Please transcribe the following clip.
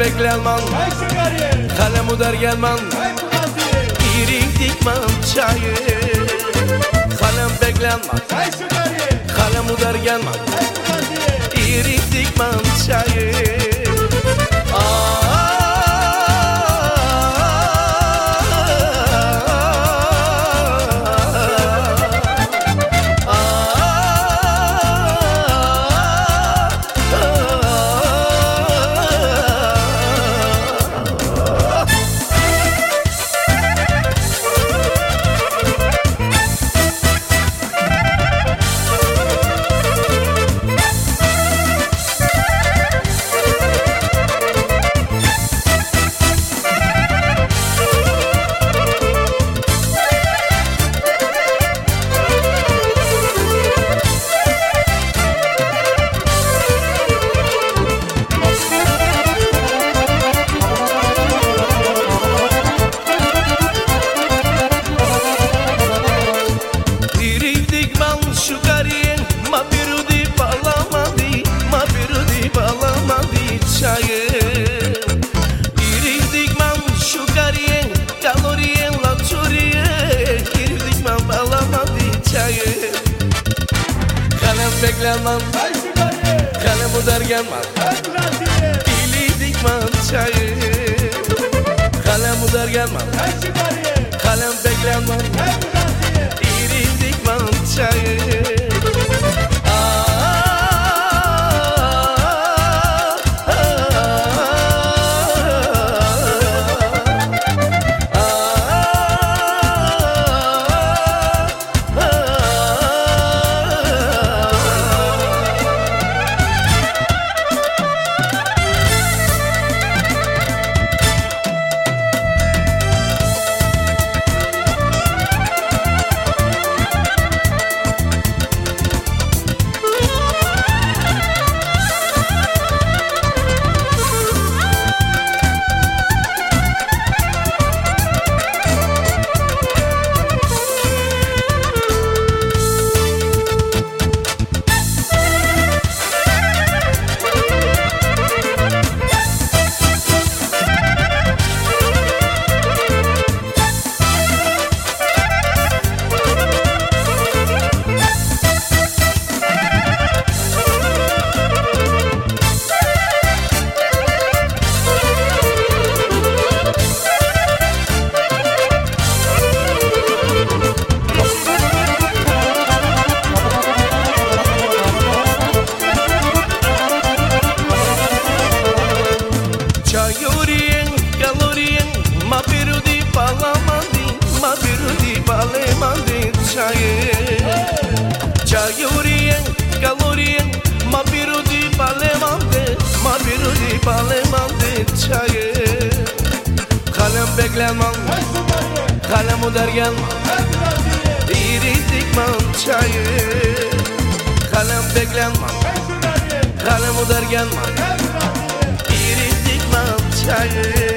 beklenman. Ay şekerim, Kalem udar gelman. Ay Murat'ım. İri dikman çayı. Kalem beklenman. Ay şekerim, Kalem udar gelman. Ay Murat'ım. İri dikman çayı beklemem. Ay Murat'ım. Dirildik man çayı Kalem udar gelmem Ay şekerim, Kalem beklemem. Ay Murat'ım. İrindik Çayuriyen, kaloriyen Ma birudi palamandi Ma birudi palamandi çayı Kalem beklenmem Kalem ay Murat'ım. İridik man çayı Kalem beklenmem Kalem ay Murat'ım. İridik man çayı